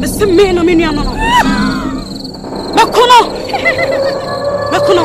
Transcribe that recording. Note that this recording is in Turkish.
bisimina mini yanana mekuno mekuno